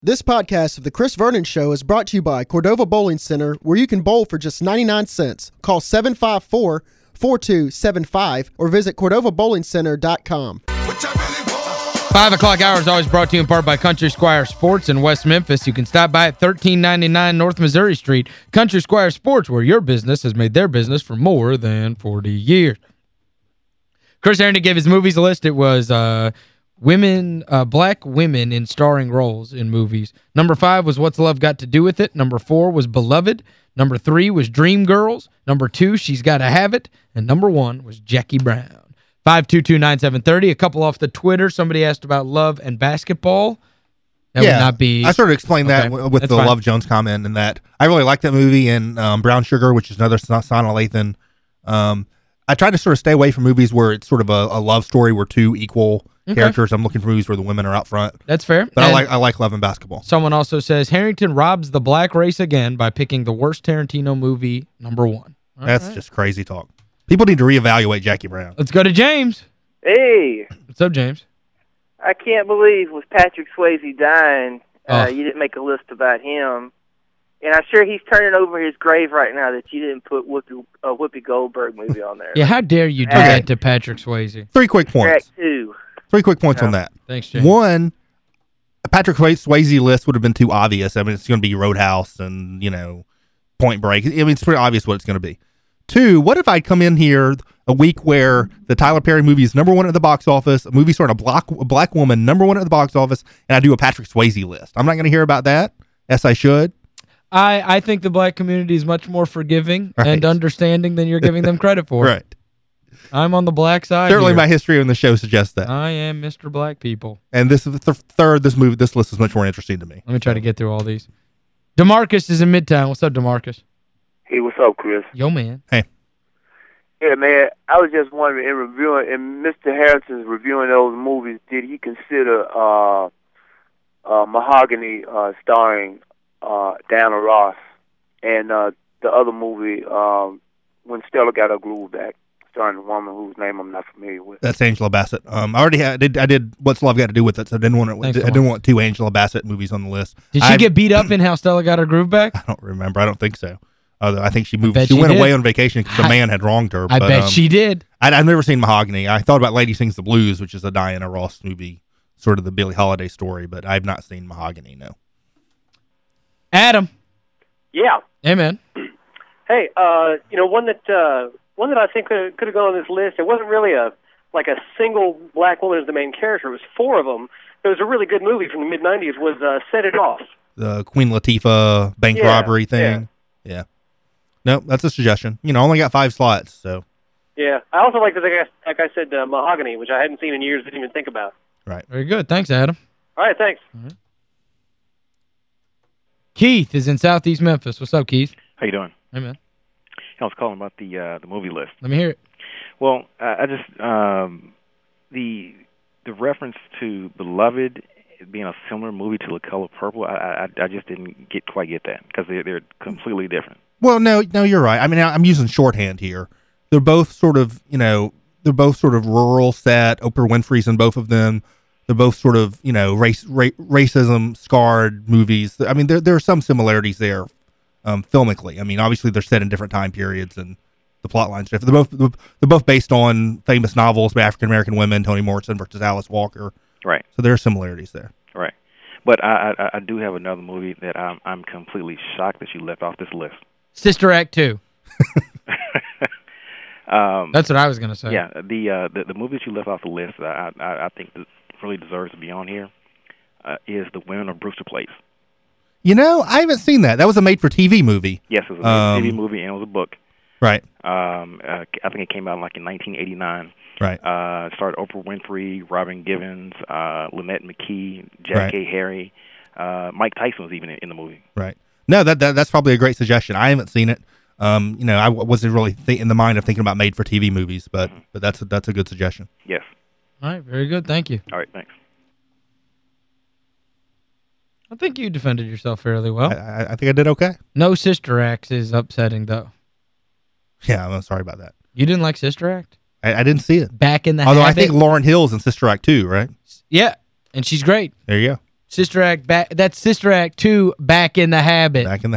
This podcast of The Chris Vernon Show is brought to you by Cordova Bowling Center, where you can bowl for just 99 cents. Call 754-4275 or visit CordovaBowlingCenter.com. Five o'clock hour is always brought to you in part by Country Squire Sports in West Memphis. You can stop by at 1399 North Missouri Street. Country Squire Sports, where your business has made their business for more than 40 years. Chris Herrington gave his movies a list. It was uh, women, uh, black women in starring roles in movies. Number five was What's Love Got to Do With It. Number four was Beloved. Number three was Dream Girls. Number two, She's Gotta Have It. And number one was Jackie Brown. 522-9730. A couple off the Twitter. Somebody asked about love and basketball. That yeah, would not be... I sort of explained Okay, that with that's the fine. Love Jones comment and that I really like that movie and um, Brown Sugar, which is another Sanaa Lathan. Um, I try to sort of stay away from movies where it's sort of a, a love story where two equal Okay. characters. I'm looking for movies where the women are out front. That's fair. But I like I like Love and Basketball. Someone also says Herrington robs the black race again by picking the worst Tarantino movie, number one. All That's right. just crazy talk. People need to reevaluate Jackie Brown. Let's go to James. Hey, What's up, James? I can't believe with Patrick Swayze dying, uh, Oh. you didn't make a list about him. And I'm sure he's turning over his grave right now that you didn't put Whoopi, a Whoopi Goldberg movie on there. Yeah, how dare you do Hey. that to Patrick Swayze? Three quick Track points. two. Three quick points on that. Thanks, James. One, a Patrick Swayze list would have been too obvious. I mean, it's going to be Roadhouse and, you know, Point Break. I mean, it's pretty obvious what it's going to be. Two, what if I'd come in here a week where the Tyler Perry movie is number one at the box office, a movie starring a black, a black woman, number one at the box office, and I do a Patrick Swayze list? I'm not going to hear about that. Yes, I should. I, I think the black community is much more forgiving Right. and understanding than you're giving them credit for. Right. I'm on the black side Certainly here. my history on the show suggests that. I am Mr. Black People. and this is the th- third, this movie, this list is much more interesting to me. Let me try to get through all these. DeMarcus is in Midtown. What's up, DeMarcus? Hey, what's up, Chris? Yo, man. Hey. Yeah, man. I was just wondering, in reviewing, in Mr. Harrison's reviewing those movies, did he consider uh, uh, Mahogany uh, starring uh, Diana Ross and uh, the other movie um, when Stella got her groove back, starring a woman whose name I'm not familiar with? That's Angela Bassett. Um, I already had, I did, I did What's Love Got to Do with It, so I didn't want to, Thanks I didn't want two Angela Bassett movies on the list. Did she I- get beat up in How Stella Got Her Groove Back? I don't remember. I don't think so. Although I think she moved. She, she went did. away on vacation because the man had wronged her. I but, bet um, she did. I, I've never seen Mahogany. I thought about Lady Sings the Blues, which is a Diana Ross movie, sort of the Billie Holiday story, but I've not seen Mahogany. No. Adam. Yeah. Hey, man. Hey, uh, you know, one that uh, one that I think could could have gone on this list. It wasn't really a like a single black woman as the main character. It was four of them. It was a really good movie from the mid '90s. Was uh, Set It Off? The Queen Latifah bank Yeah, robbery thing. Yeah. No, that's a suggestion. You know, I only got five slots, so Yeah. I also like the like I, like I said, uh, Mahogany, which I hadn't seen in years. Didn't even think about. right. Very good. Thanks, Adam. All right. Thanks. Keith is in Southeast Memphis. What's up, Keith? How you doing? Hey, man. I was calling about the uh, the movie list. Let me hear it. Well, I, I just um, the the reference to Beloved being a similar movie to The Color Purple. I I, I just didn't get quite get that because they're they're completely different. Well, no, no, you're right. I mean, I- I'm using shorthand here. They're both sort of, you know, they're both sort of rural set. Oprah Winfrey's in both of them. They're both sort of, you know, race, ra- racism scarred movies. I mean, there there are some similarities there, um, filmically. I mean, obviously they're set in different time periods and the plot lines different. They're both they're both based on famous novels by African American women, Toni Morrison versus Alice Walker. Right. So there are similarities there. Right. But I, I I do have another movie that I'm I'm completely shocked that you left off this list. Sister Act 2. Um, That's what I was going to say. Yeah, the uh, the the movie that you left off the list I I, I think that really deserves to be on here uh, is The Women of Brewster Place. You know, I haven't seen that. That was a made for TV movie. Yes, it was a Um, TV movie and it was a book. Right. Um, uh, I think it came out like in 1989. Right. Uh, it starred Oprah Winfrey, Robin Givens, uh, Lonette McKee, Jack Right. A. Harry. Uh, Mike Tyson was even in, in the movie. Right. No, that, that that's probably a great suggestion. I haven't seen it. Um, you know, I w- wasn't really th- in the mind of thinking about made for TV movies, but but that's a, that's a good suggestion. Yes. All right, very good. Thank you. All right, thanks. I think you defended yourself fairly well. I, I, think I did okay. No Sister Act is upsetting, though. Yeah, I'm sorry about that. You didn't like Sister Act? I, I didn't see it. Back in the Although I think Lauryn Hill's in Sister Act too, right? Yeah, and she's great. There you go. Sister Act back that's Sister Act 2 Back in the Habit. Back in the